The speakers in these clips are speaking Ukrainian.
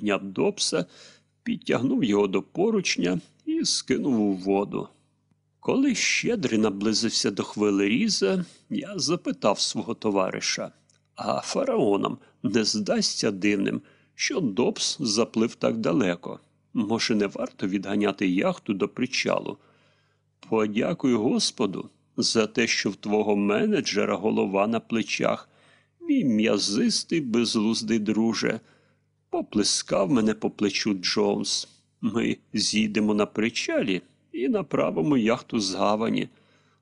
підняв Добса, підтягнув його до поручня і скинув у воду. Коли щедрий наблизився до хвилеріза, я запитав свого товариша, а фараонам не здасться дивним, що Добс заплив так далеко. Може, не варто відганяти яхту до причалу? Подякуй Господу за те, що в твого менеджера голова на плечах, мій м'язистий безлуздий друже. Поплескав мене по плечу Джонс. Ми з'їдемо на причалі і направимо яхту з гавані.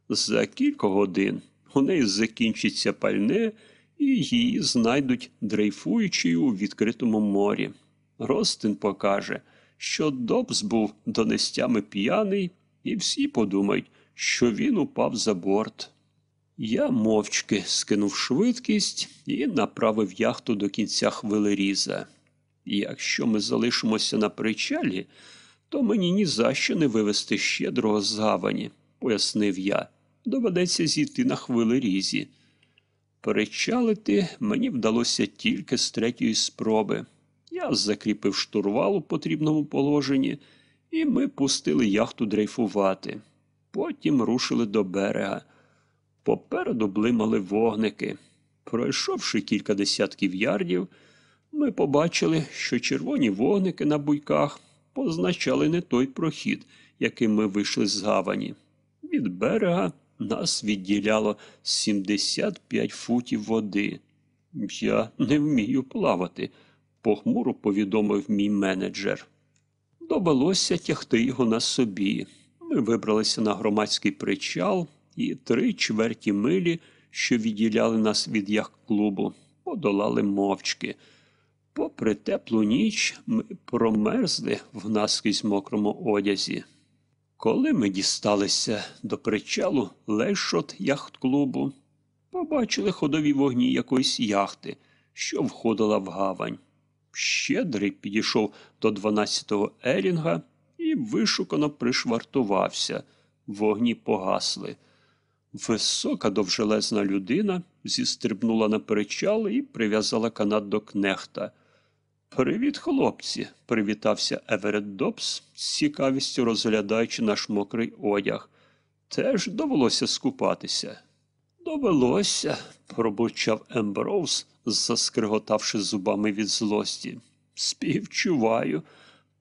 За кілька годин у неї закінчиться пальне, і її знайдуть дрейфуючою у відкритому морі. Ростин покаже, що Добс був донестями п'яний, і всі подумають, що він упав за борт. Я мовчки скинув швидкість і направив яхту до кінця хвилеріза. Якщо ми залишимося на причалі, то мені ні за що не вивезти щедрого з гавані, пояснив я. Доведеться зійти на хвилерізі. Перечалити мені вдалося тільки з третьої спроби. Я закріпив штурвал у потрібному положенні, і ми пустили яхту дрейфувати. Потім рушили до берега. Попереду блимали вогники. Пройшовши кілька десятків ярдів, ми побачили, що червоні вогники на буйках позначали не той прохід, яким ми вийшли з гавані. Від берега нас відділяло 75 футів води. Я не вмію плавати, похмуро повідомив мій менеджер. Довелося тягти його на собі. Ми вибралися на громадський причал і три чверті милі, що відділяли нас від яхт-клубу, подолали мовчки. Попри теплу ніч, ми промерзли в наскрізь мокрому одязі. Коли ми дісталися до причалу лешот яхт-клубу, побачили ходові вогні якоїсь яхти, що входила в гавань. Щедрий підійшов до 12-го Ерінга і вишукано пришвартувався. Вогні погасли. Висока довжелезна людина зістрибнула на причал і прив'язала канат до кнехта. Привіт, хлопці, привітався Еверет Добс, з цікавістю розглядаючи наш мокрий одяг. Теж довелося скупатися. Довелося, пробурчав Емброуз, заскриготавши зубами від злості. Співчуваю,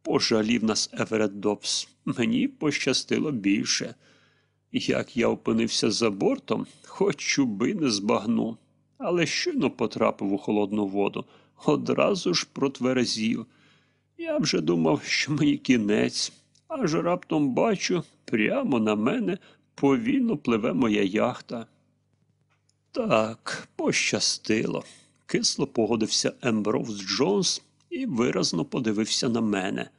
пожалів нас Еверет Добс. Мені пощастило більше. Як я опинився за бортом, хоч би не збагну, але щойно потрапив у холодну воду, одразу ж протверезів. Я вже думав, що мені кінець, аж раптом бачу, прямо на мене повільно пливе моя яхта. Так, пощастило. Кисло погодився Емброуз Джонс і виразно подивився на мене.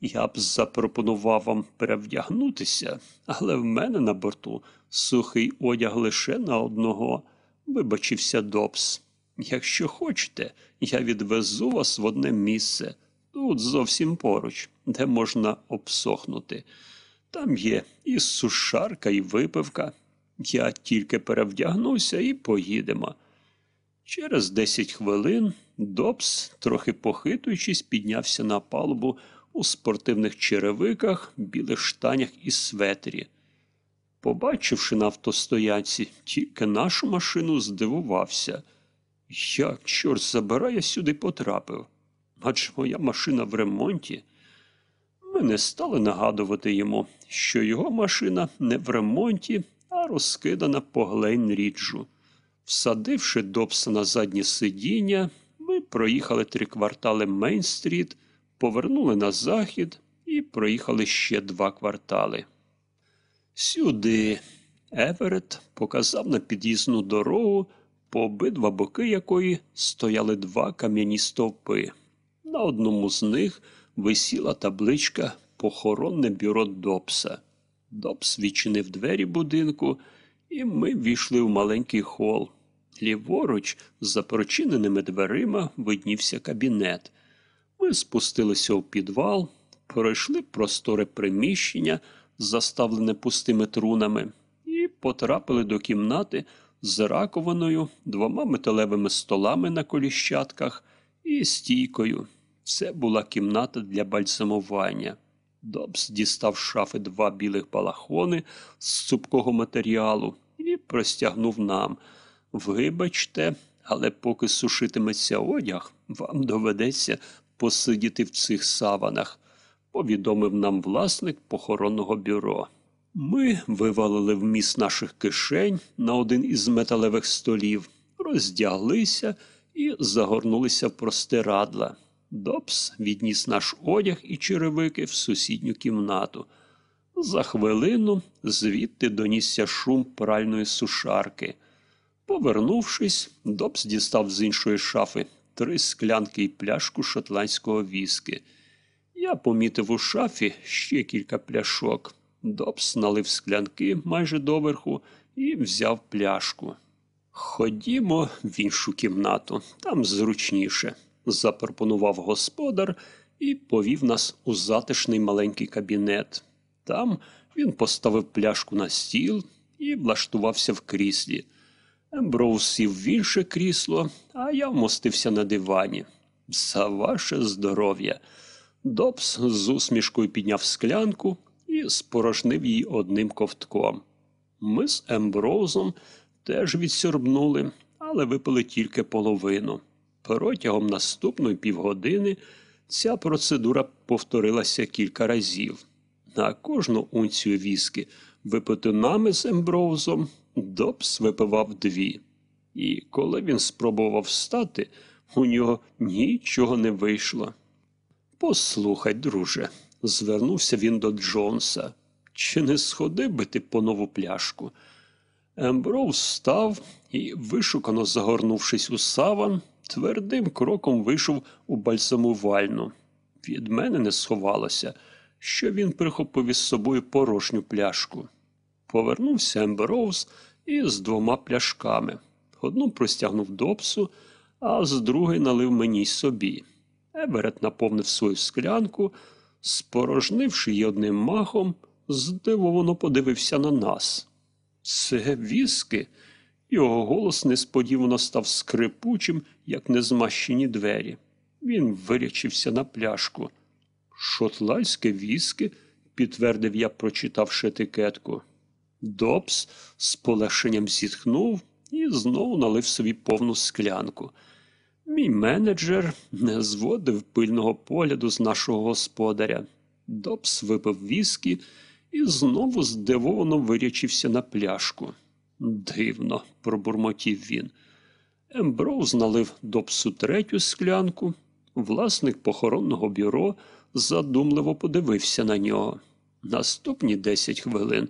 Я б запропонував вам перевдягнутися, але в мене на борту сухий одяг лише на одного, вибачився Добс. Якщо хочете, я відвезу вас в одне місце, тут зовсім поруч, де можна обсохнути. Там є і сушарка, і випивка. Я тільки перевдягнуся і поїдемо. Через десять хвилин Добс, трохи похитуючись, піднявся на палубу у спортивних черевиках, білих штанях і светрі. Побачивши на автостоянці тільки нашу машину, здивувався. Як, чорт забирає, сюди потрапив? Адже моя машина в ремонті. Ми не стали нагадувати йому, що його машина не в ремонті, а розкидана по Глейн-Ріджу. Всадивши Добса на заднє сидіння, ми проїхали три квартали Мейн-стріт, повернули на захід і проїхали ще два квартали. Сюди Еверет показав на під'їзну дорогу, по обидва боки якої стояли два кам'яні стовпи. На одному з них висіла табличка Похоронне бюро Добса. Добс відчинив двері будинку, і ми війшли в маленький хол. Ліворуч, за прочиненими дверима, виднівся кабінет. Ми спустилися у підвал, пройшли просторе приміщення, заставлене пустими трунами, і потрапили до кімнати з раковиною, двома металевими столами на коліщатках і стійкою. Це була кімната для бальзамування. Добс дістав з шафи два білих балахони з цупкого матеріалу і простягнув нам. Вибачте, але поки сушитиметься одяг, вам доведеться посидіти в цих саванах, повідомив нам власник похоронного бюро. Ми вивалили вміст наших кишень на один із металевих столів, роздяглися і загорнулися в простирадла. Добс відніс наш одяг і черевики в сусідню кімнату. За хвилину звідти донісся шум пральної сушарки. Повернувшись, Добс дістав з іншої шафи три склянки і пляшку шотландського віски. Я помітив у шафі ще кілька пляшок. Добс налив склянки майже доверху і взяв пляшку. Ходімо в іншу кімнату, там зручніше, запропонував господар і повів нас у затишний маленький кабінет. Там він поставив пляшку на стіл і влаштувався в кріслі. Емброуз сів в інше крісло, а я вмостився на дивані. За ваше здоров'я. Добс з усмішкою підняв склянку і спорожнив її одним ковтком. Ми з Емброузом теж відсьорбнули, але випили тільки половину. Протягом наступної півгодини ця процедура повторилася кілька разів. На кожну унцію віскі, випиту нами з Емброузом, Добс випивав дві. І коли він спробував встати, у нього нічого не вийшло. Послухай, друже, звернувся він до Джонса. Чи не сходив би ти по нову пляшку? Емброуз встав і, вишукано загорнувшись у саван, твердим кроком вийшов у бальзамувальну. Від мене не сховалося, що він прихопив із собою порожню пляшку. Повернувся Емброуз із двома пляшками. Одну простягнув допсу, а з другої налив мені й собі. Еверет наповнив свою склянку, спорожнивши її одним махом, здивовано подивився на нас. Це віски. Його голос несподівано став скрипучим, як незмащені двері. Він вирячився на пляшку. Шотландське віски, підтвердив я, прочитавши етикетку. Добс з полегшенням зітхнув і знову налив собі повну склянку. Мій менеджер не зводив пильного погляду з нашого господаря. Добс випив віскі і знову здивовано вирячився на пляшку. Дивно, пробурмотів він. Емброуз налив Добсу третю склянку. Власник похоронного бюро задумливо подивився на нього. Наступні десять хвилин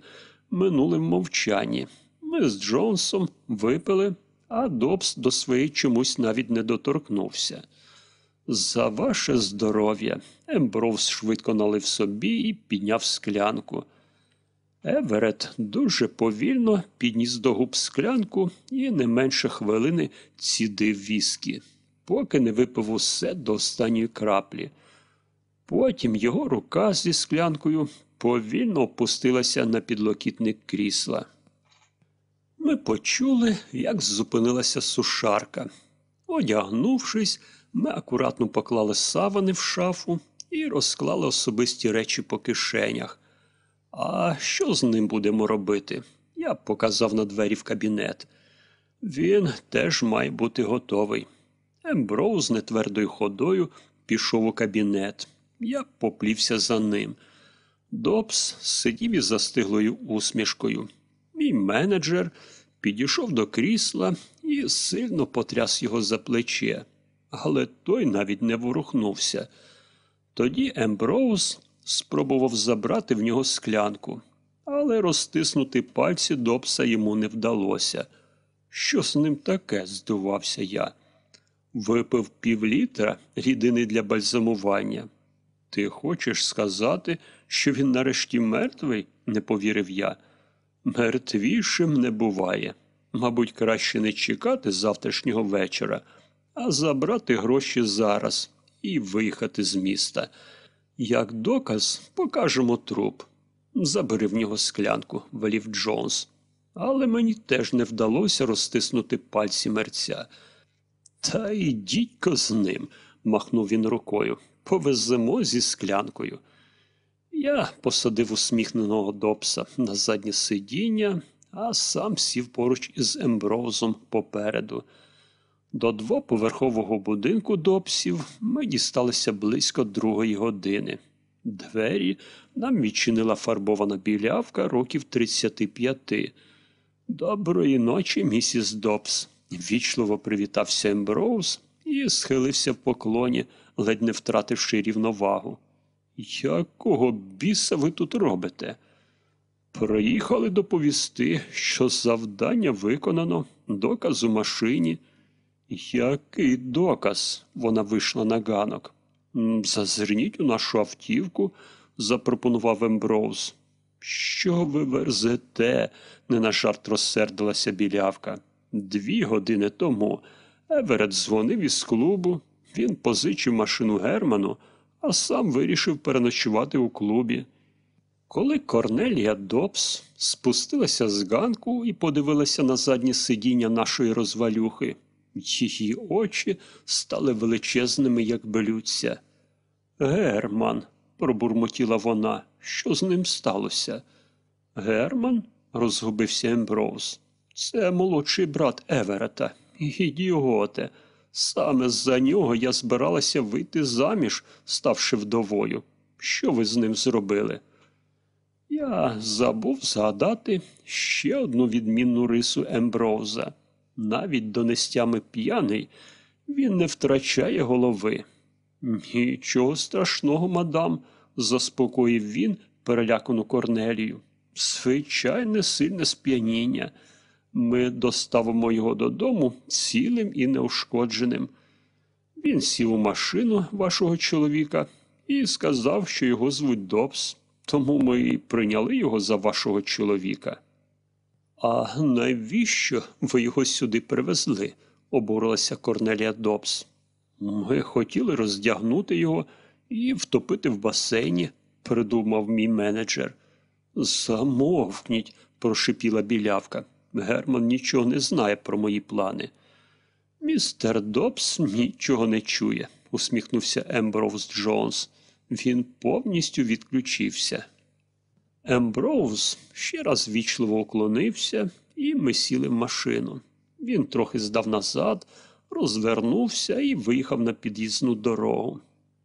минули мовчанні. Ми з Джонсом випили, а Добс до своєї чомусь навіть не доторкнувся. За ваше здоров'я. Емброуз швидко налив собі і підняв склянку. Еверет дуже повільно підніс до губ склянку і не менше хвилини цідив віскі, поки не випив усе до останньої краплі. Потім його рука зі склянкою повільно опустилася на підлокітник крісла. Ми почули, як зупинилася сушарка. Одягнувшись, ми акуратно поклали савани в шафу і розклали особисті речі по кишенях. А що з ним будемо робити? Я показав на двері в кабінет. Він теж має бути готовий. Емброуз нетвердою ходою пішов у кабінет. Я поплівся за ним. Добс сидів із застиглою усмішкою. Мій менеджер підійшов до крісла і сильно потряс його за плече, але той навіть не ворухнувся. Тоді Емброуз спробував забрати в нього склянку, але розтиснути пальці Добса йому не вдалося. Що з ним таке? здивувався я. Випив півлітра рідини для бальзамування. Ти хочеш сказати, що він нарешті мертвий? не повірив я. Мертвішим не буває. Мабуть, краще не чекати завтрашнього вечора, а забрати гроші зараз і виїхати з міста. Як доказ, покажемо труп. Забери в нього склянку, велів Джонс. Але мені теж не вдалося розтиснути пальці мерця. Та йдіть-ко з ним, махнув він рукою. Повеземо зі склянкою. Я посадив усміхненого Добса на заднє сидіння, а сам сів поруч із Емброузом попереду. До двоповерхового будинку Добсів ми дісталися близько другої години. Двері нам відчинила фарбована білявка років 35. Доброї ночі, місіс Добс. Вічливо привітався Емброуз і схилився в поклоні, ледь не втративши рівновагу. Якого біса ви тут робите? Приїхали доповісти, що завдання виконано, доказ у машині. Який доказ? Вона вийшла на ганок. Зазирніть у нашу автівку, запропонував Емброуз. Що ви верзете? не на жарт розсердилася білявка. Дві години тому Еверет дзвонив із клубу. Він позичив машину Герману, а сам вирішив переночувати у клубі. Коли Корнелія Добс спустилася з ганку і подивилася на заднє сидіння нашої розвалюхи, її очі стали величезними, як блюдця. Герман, пробурмотіла вона, що з ним сталося? Герман? розгубився Емброуз. Це молодший брат Еверета. Ідіоте. Саме за нього я збиралася вийти заміж, ставши вдовою. Що ви з ним зробили? Я забув згадати ще одну відмінну рису Емброуза. Навіть донестями п'яний він не втрачає голови. Нічого страшного, мадам, заспокоїв він перелякану Корнелію. Звичайне сильне сп'яніння. Ми доставимо його додому цілим і неушкодженим. Він сів у машину вашого чоловіка і сказав, що його звуть Добс, тому ми і прийняли його за вашого чоловіка. А навіщо ви його сюди привезли? обурилася Корнелія Добс. Ми хотіли роздягнути його і втопити в басейні, придумав мій менеджер. Замовкніть, прошипіла білявка. Герман нічого не знає про мої плани. Містер Добс нічого не чує, усміхнувся Емброуз Джонс. Він повністю відключився. Емброуз ще раз вічливо уклонився, і ми сіли в машину. Він трохи здав назад, розвернувся і виїхав на під'їзну дорогу.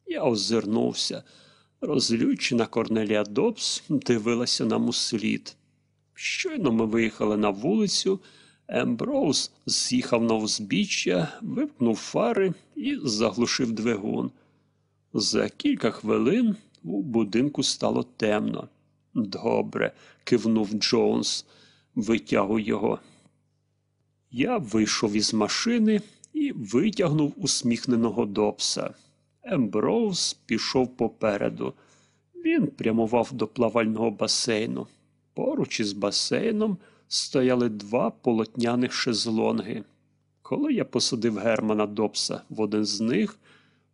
Я озирнувся. Розлючена Корнелія Добс дивилася нам у слід. Щойно ми виїхали на вулицю, Емброуз з'їхав на узбіччя, вимкнув фари і заглушив двигун. За кілька хвилин у будинку стало темно. Добре, кивнув Джонс, витягуй його. Я вийшов із машини і витягнув усміхненого Добса. Емброуз пішов попереду. Він прямував до плавального басейну. Поруч із басейном стояли два полотняних шезлонги. Коли я посадив Германа Добса в один з них,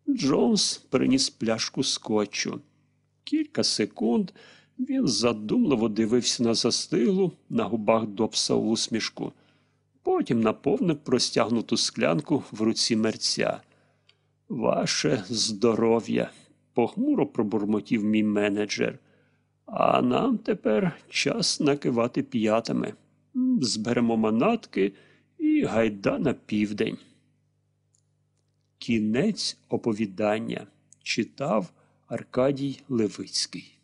Джонс приніс пляшку скотчу. Кілька секунд він задумливо дивився на застиглу на губах Добса усмішку. Потім наповнив простягнуту склянку в руці мерця. Ваше здоров'я, похмуро пробурмотів мій менеджер. А нам тепер час накивати п'ятами. Зберемо манатки і гайда на південь. Кінець оповідання читав Аркадій Левицький.